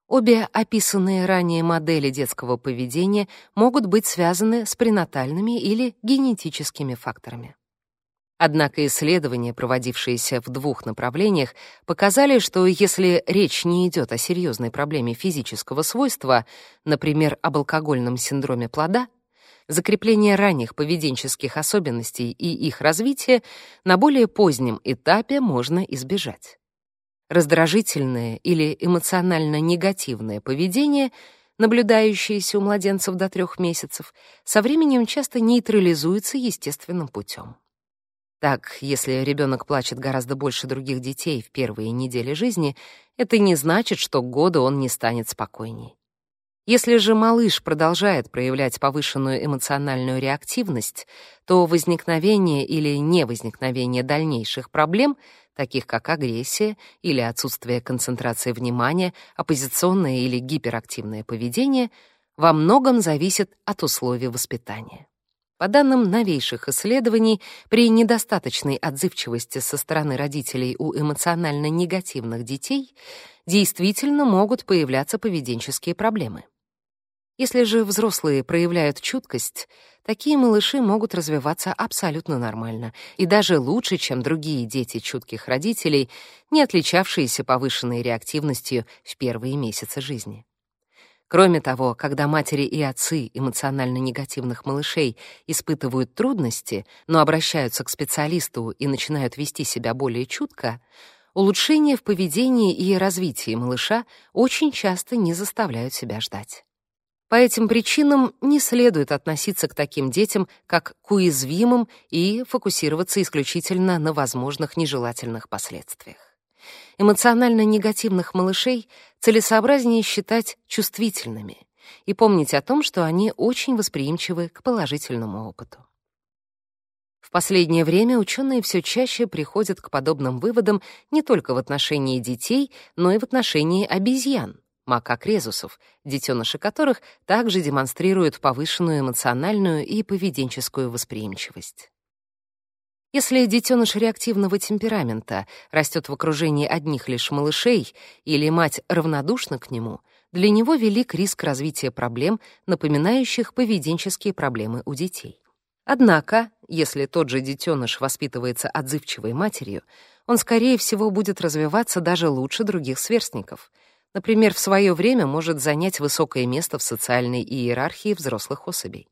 Обе описанные ранее модели детского поведения могут быть связаны с пренатальными или генетическими факторами. Однако исследования, проводившиеся в двух направлениях, показали, что если речь не идет о серьезной проблеме физического свойства, например, об алкогольном синдроме плода, закрепление ранних поведенческих особенностей и их развитие на более позднем этапе можно избежать. Раздражительное или эмоционально негативное поведение, наблюдающееся у младенцев до трех месяцев, со временем часто нейтрализуется естественным путем. Так, если ребенок плачет гораздо больше других детей в первые недели жизни, это не значит, что к году он не станет спокойней. Если же малыш продолжает проявлять повышенную эмоциональную реактивность, то возникновение или невозникновение дальнейших проблем, таких как агрессия или отсутствие концентрации внимания, оппозиционное или гиперактивное поведение, во многом зависит от условий воспитания. По данным новейших исследований, при недостаточной отзывчивости со стороны родителей у эмоционально негативных детей действительно могут появляться поведенческие проблемы. Если же взрослые проявляют чуткость, такие малыши могут развиваться абсолютно нормально и даже лучше, чем другие дети чутких родителей, не отличавшиеся повышенной реактивностью в первые месяцы жизни. Кроме того, когда матери и отцы эмоционально негативных малышей испытывают трудности, но обращаются к специалисту и начинают вести себя более чутко, улучшения в поведении и развитии малыша очень часто не заставляют себя ждать. По этим причинам не следует относиться к таким детям как к уязвимым и фокусироваться исключительно на возможных нежелательных последствиях. Эмоционально негативных малышей целесообразнее считать чувствительными и помнить о том, что они очень восприимчивы к положительному опыту. В последнее время ученые все чаще приходят к подобным выводам не только в отношении детей, но и в отношении обезьян, макак резусов, детеныши которых также демонстрируют повышенную эмоциональную и поведенческую восприимчивость. Если детеныш реактивного темперамента растет в окружении одних лишь малышей или мать равнодушна к нему, для него велик риск развития проблем, напоминающих поведенческие проблемы у детей. Однако, если тот же детеныш воспитывается отзывчивой матерью, он, скорее всего, будет развиваться даже лучше других сверстников. Например, в свое время может занять высокое место в социальной иерархии взрослых особей.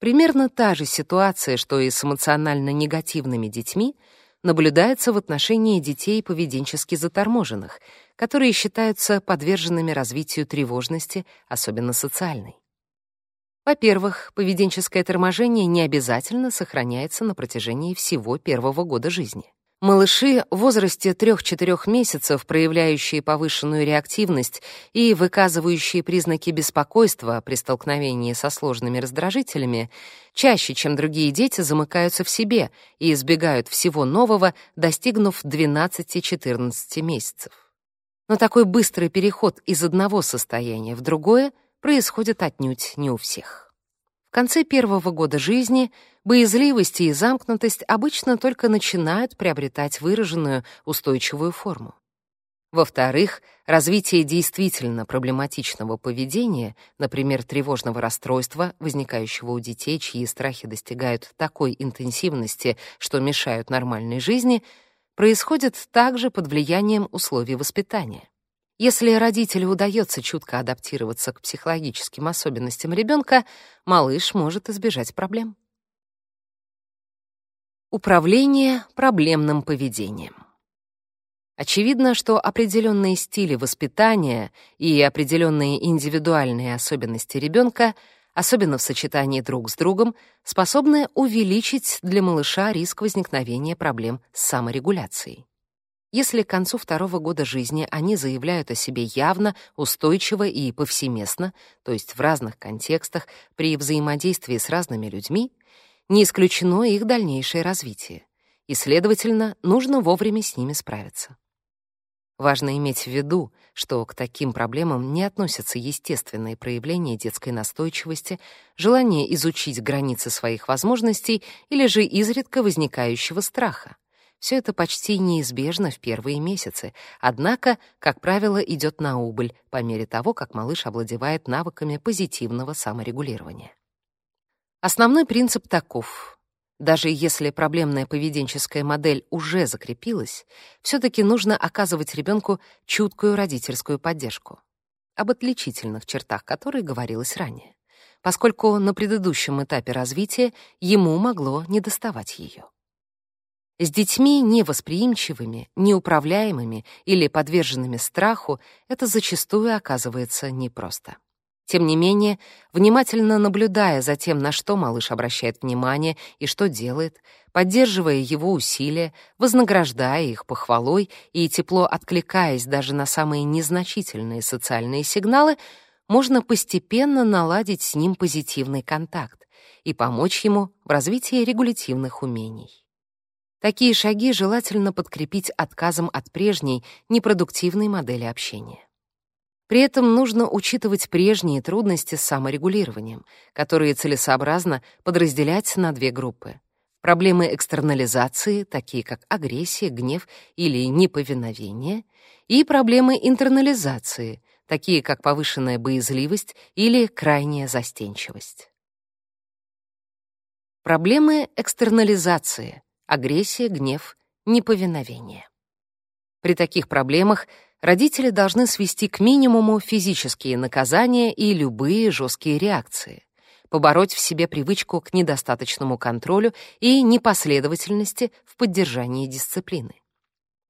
Примерно та же ситуация, что и с эмоционально негативными детьми, наблюдается в отношении детей поведенчески заторможенных, которые считаются подверженными развитию тревожности, особенно социальной. Во-первых, поведенческое торможение не обязательно сохраняется на протяжении всего первого года жизни. Малыши в возрасте 3-4 месяцев, проявляющие повышенную реактивность и выказывающие признаки беспокойства при столкновении со сложными раздражителями, чаще, чем другие дети, замыкаются в себе и избегают всего нового, достигнув 12-14 месяцев. Но такой быстрый переход из одного состояния в другое происходит отнюдь не у всех. В конце первого года жизни боязливость и замкнутость обычно только начинают приобретать выраженную устойчивую форму. Во-вторых, развитие действительно проблематичного поведения, например, тревожного расстройства, возникающего у детей, чьи страхи достигают такой интенсивности, что мешают нормальной жизни, происходит также под влиянием условий воспитания. Если родителю удается чутко адаптироваться к психологическим особенностям ребенка, малыш может избежать проблем. Управление проблемным поведением. Очевидно, что определенные стили воспитания и определенные индивидуальные особенности ребенка, особенно в сочетании друг с другом, способны увеличить для малыша риск возникновения проблем с саморегуляцией. Если к концу второго года жизни они заявляют о себе явно, устойчиво и повсеместно, то есть в разных контекстах, при взаимодействии с разными людьми, не исключено их дальнейшее развитие, и, следовательно, нужно вовремя с ними справиться. Важно иметь в виду, что к таким проблемам не относятся естественные проявления детской настойчивости, желание изучить границы своих возможностей или же изредка возникающего страха. Все это почти неизбежно в первые месяцы, однако, как правило, идет на убыль по мере того, как малыш овладевает навыками позитивного саморегулирования. Основной принцип таков. Даже если проблемная поведенческая модель уже закрепилась, все-таки нужно оказывать ребенку чуткую родительскую поддержку. Об отличительных чертах которой говорилось ранее, поскольку на предыдущем этапе развития ему могло недоставать ее. С детьми невосприимчивыми, неуправляемыми или подверженными страху это зачастую оказывается непросто. Тем не менее, внимательно наблюдая за тем, на что малыш обращает внимание и что делает, поддерживая его усилия, вознаграждая их похвалой и тепло откликаясь даже на самые незначительные социальные сигналы, можно постепенно наладить с ним позитивный контакт и помочь ему в развитии регулятивных умений. Такие шаги желательно подкрепить отказом от прежней, непродуктивной модели общения. При этом нужно учитывать прежние трудности с саморегулированием, которые целесообразно подразделять на две группы. Проблемы экстернализации, такие как агрессия, гнев или неповиновение, и проблемы интернализации, такие как повышенная боязливость или крайняя застенчивость. Проблемы экстернализации агрессия, гнев, неповиновение. При таких проблемах родители должны свести к минимуму физические наказания и любые жесткие реакции, побороть в себе привычку к недостаточному контролю и непоследовательности в поддержании дисциплины.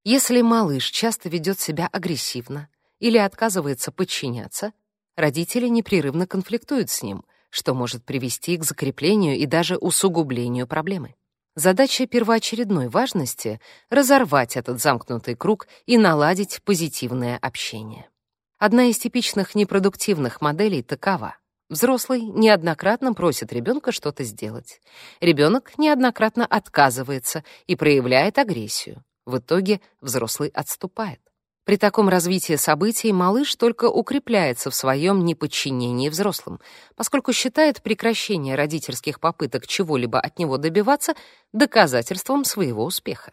Если малыш часто ведет себя агрессивно или отказывается подчиняться, родители непрерывно конфликтуют с ним, что может привести к закреплению и даже усугублению проблемы. Задача первоочередной важности — разорвать этот замкнутый круг и наладить позитивное общение. Одна из типичных непродуктивных моделей такова. Взрослый неоднократно просит ребенка что-то сделать. Ребенок неоднократно отказывается и проявляет агрессию. В итоге взрослый отступает. При таком развитии событий малыш только укрепляется в своем неподчинении взрослым, поскольку считает прекращение родительских попыток чего-либо от него добиваться доказательством своего успеха.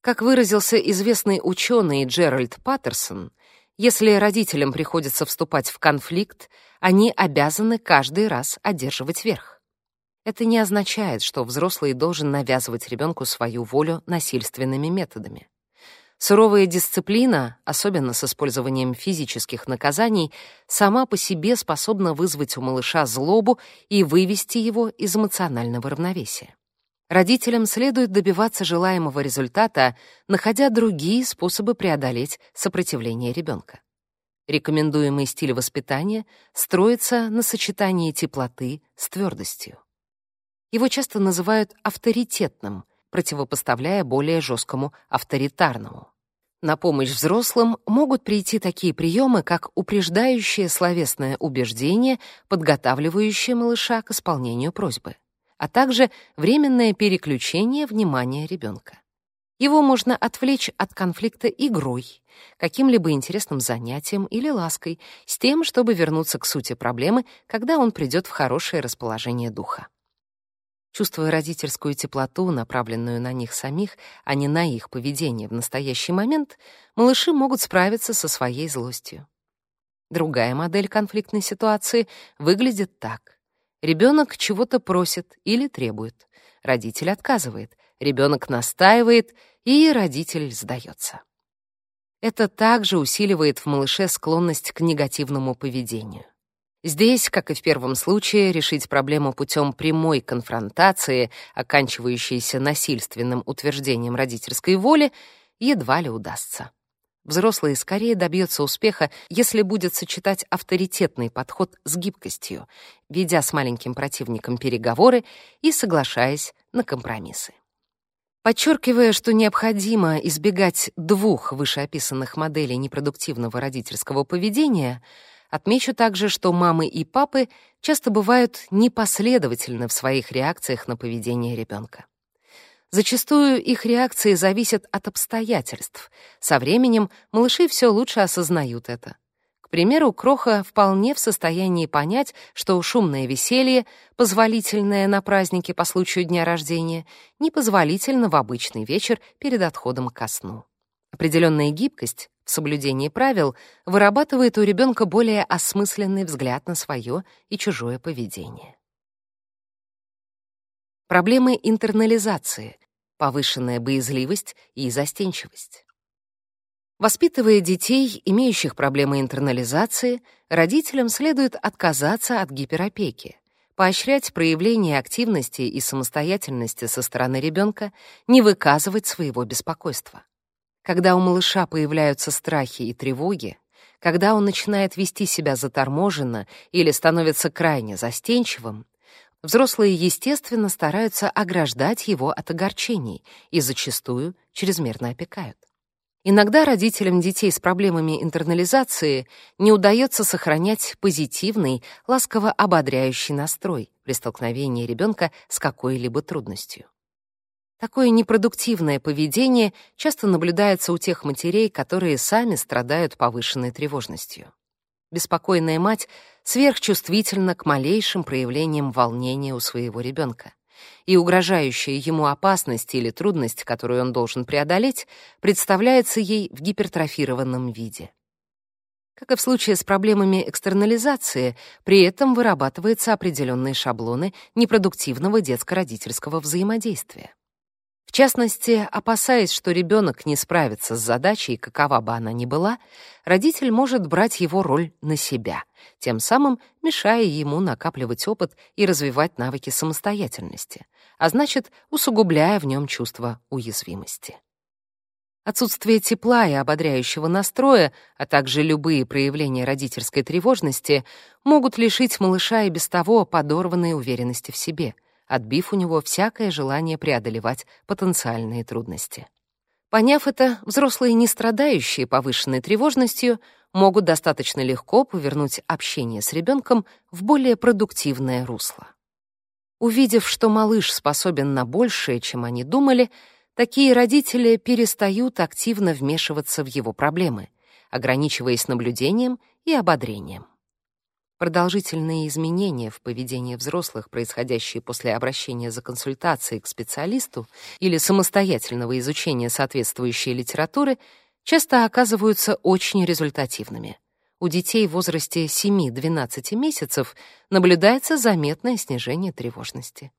Как выразился известный ученый Джеральд Паттерсон, если родителям приходится вступать в конфликт, они обязаны каждый раз одерживать верх. Это не означает, что взрослый должен навязывать ребенку свою волю насильственными методами. Суровая дисциплина, особенно с использованием физических наказаний, сама по себе способна вызвать у малыша злобу и вывести его из эмоционального равновесия. Родителям следует добиваться желаемого результата, находя другие способы преодолеть сопротивление ребенка. Рекомендуемый стиль воспитания строится на сочетании теплоты с твердостью. Его часто называют авторитетным — противопоставляя более жесткому авторитарному. На помощь взрослым могут прийти такие приемы, как упреждающее словесное убеждение, подготавливающее малыша к исполнению просьбы, а также временное переключение внимания ребенка. Его можно отвлечь от конфликта игрой, каким-либо интересным занятием или лаской, с тем, чтобы вернуться к сути проблемы, когда он придет в хорошее расположение духа. Чувствуя родительскую теплоту, направленную на них самих, а не на их поведение в настоящий момент, малыши могут справиться со своей злостью. Другая модель конфликтной ситуации выглядит так. Ребенок чего-то просит или требует. Родитель отказывает, ребенок настаивает, и родитель сдается. Это также усиливает в малыше склонность к негативному поведению. Здесь, как и в первом случае, решить проблему путем прямой конфронтации, оканчивающейся насильственным утверждением родительской воли, едва ли удастся. Взрослый скорее добьется успеха, если будет сочетать авторитетный подход с гибкостью, ведя с маленьким противником переговоры и соглашаясь на компромиссы. Подчеркивая, что необходимо избегать двух вышеописанных моделей непродуктивного родительского поведения — Отмечу также, что мамы и папы часто бывают непоследовательны в своих реакциях на поведение ребенка. Зачастую их реакции зависят от обстоятельств. Со временем малыши все лучше осознают это. К примеру, Кроха вполне в состоянии понять, что шумное веселье, позволительное на празднике по случаю дня рождения, непозволительно в обычный вечер перед отходом ко сну. Определенная гибкость соблюдении правил вырабатывает у ребенка более осмысленный взгляд на свое и чужое поведение. Проблемы интернализации, повышенная боязливость и застенчивость. Воспитывая детей, имеющих проблемы интернализации, родителям следует отказаться от гиперопеки, поощрять проявление активности и самостоятельности со стороны ребенка, не выказывать своего беспокойства. Когда у малыша появляются страхи и тревоги, когда он начинает вести себя заторможенно или становится крайне застенчивым, взрослые, естественно, стараются ограждать его от огорчений и зачастую чрезмерно опекают. Иногда родителям детей с проблемами интернализации не удается сохранять позитивный, ласково ободряющий настрой при столкновении ребенка с какой-либо трудностью. Такое непродуктивное поведение часто наблюдается у тех матерей, которые сами страдают повышенной тревожностью. Беспокойная мать сверхчувствительна к малейшим проявлениям волнения у своего ребенка, и угрожающая ему опасность или трудность, которую он должен преодолеть, представляется ей в гипертрофированном виде. Как и в случае с проблемами экстернализации, при этом вырабатываются определенные шаблоны непродуктивного детско-родительского взаимодействия. Частности, опасаясь, что ребенок не справится с задачей, какова бы она ни была, родитель может брать его роль на себя, тем самым мешая ему накапливать опыт и развивать навыки самостоятельности, а значит, усугубляя в нем чувство уязвимости. Отсутствие тепла и ободряющего настроя, а также любые проявления родительской тревожности могут лишить малыша и без того подорванной уверенности в себе — отбив у него всякое желание преодолевать потенциальные трудности. Поняв это, взрослые, не страдающие повышенной тревожностью, могут достаточно легко повернуть общение с ребенком в более продуктивное русло. Увидев, что малыш способен на большее, чем они думали, такие родители перестают активно вмешиваться в его проблемы, ограничиваясь наблюдением и ободрением. Продолжительные изменения в поведении взрослых, происходящие после обращения за консультацией к специалисту или самостоятельного изучения соответствующей литературы, часто оказываются очень результативными. У детей в возрасте 7-12 месяцев наблюдается заметное снижение тревожности.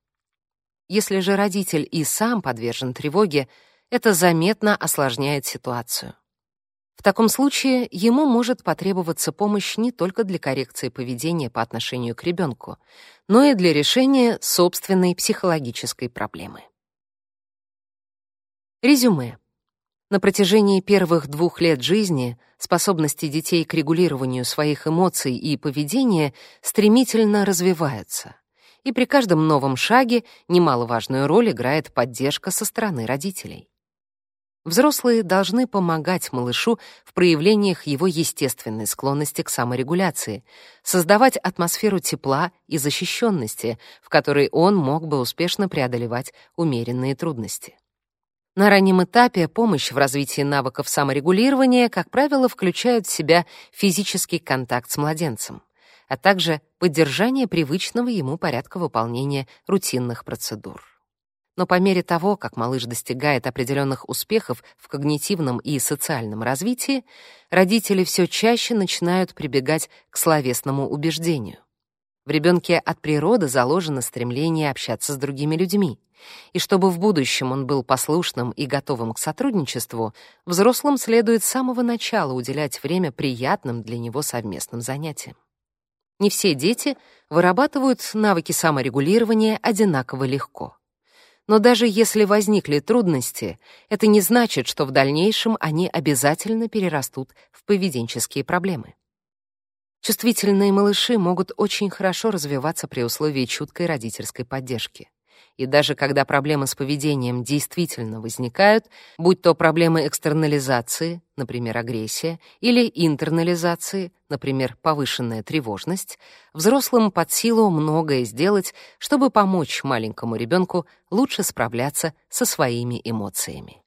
Если же родитель и сам подвержен тревоге, это заметно осложняет ситуацию. В таком случае ему может потребоваться помощь не только для коррекции поведения по отношению к ребенку, но и для решения собственной психологической проблемы. Резюме. На протяжении первых двух лет жизни способности детей к регулированию своих эмоций и поведения стремительно развиваются. И при каждом новом шаге немаловажную роль играет поддержка со стороны родителей. Взрослые должны помогать малышу в проявлениях его естественной склонности к саморегуляции, создавать атмосферу тепла и защищенности, в которой он мог бы успешно преодолевать умеренные трудности. На раннем этапе помощь в развитии навыков саморегулирования, как правило, включает в себя физический контакт с младенцем, а также поддержание привычного ему порядка выполнения рутинных процедур. Но по мере того, как малыш достигает определенных успехов в когнитивном и социальном развитии, родители все чаще начинают прибегать к словесному убеждению. В ребенке от природы заложено стремление общаться с другими людьми. И чтобы в будущем он был послушным и готовым к сотрудничеству, взрослым следует с самого начала уделять время приятным для него совместным занятиям. Не все дети вырабатывают навыки саморегулирования одинаково легко. Но даже если возникли трудности, это не значит, что в дальнейшем они обязательно перерастут в поведенческие проблемы. Чувствительные малыши могут очень хорошо развиваться при условии чуткой родительской поддержки. И даже когда проблемы с поведением действительно возникают, будь то проблемы экстернализации, например, агрессия, или интернализации, например, повышенная тревожность, взрослым под силу многое сделать, чтобы помочь маленькому ребенку лучше справляться со своими эмоциями.